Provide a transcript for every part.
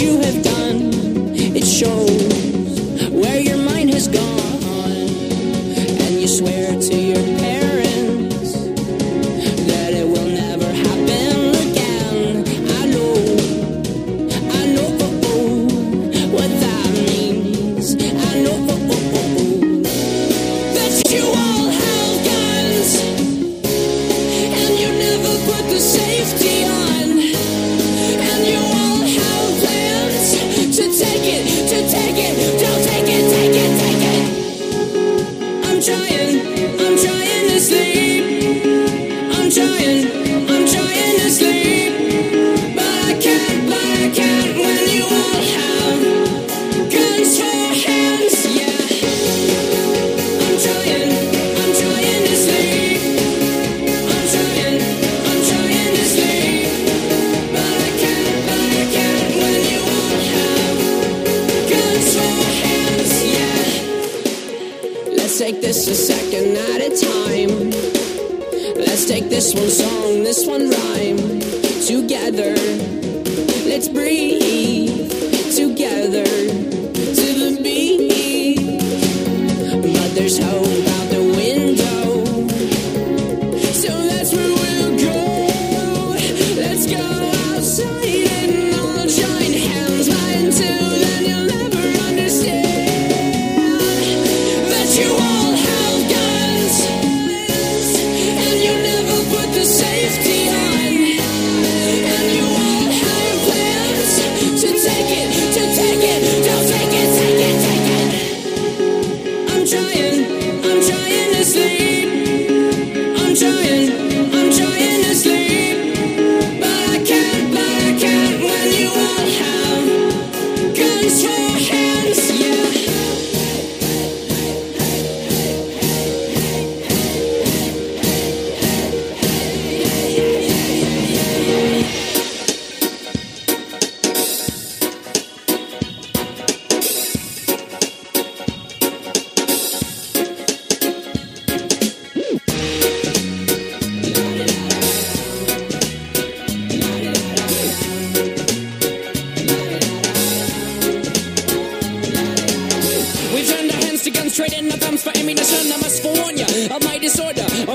you have done. Take this a second at a time. Let's take this one song, this one rhyme together. Let's breathe together to the beat. But there's hope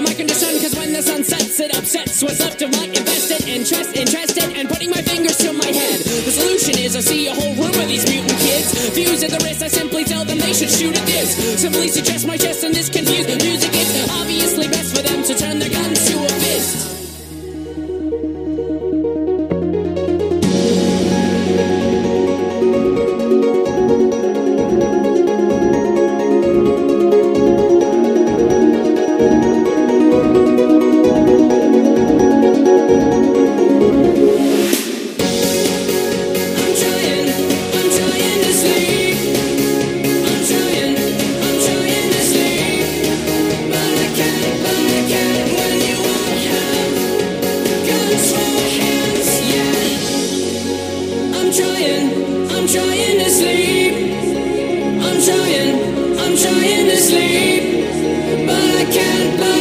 my condition. Cause when the sun sets, it upsets what's left of my invested interest, interested, and putting my fingers to my head. The solution is I see a whole room of these mutant kids. Views at the wrist, I simply tell them they should shoot at this. Simply suggest my chest and this confused I'm trying to sleep, but I can't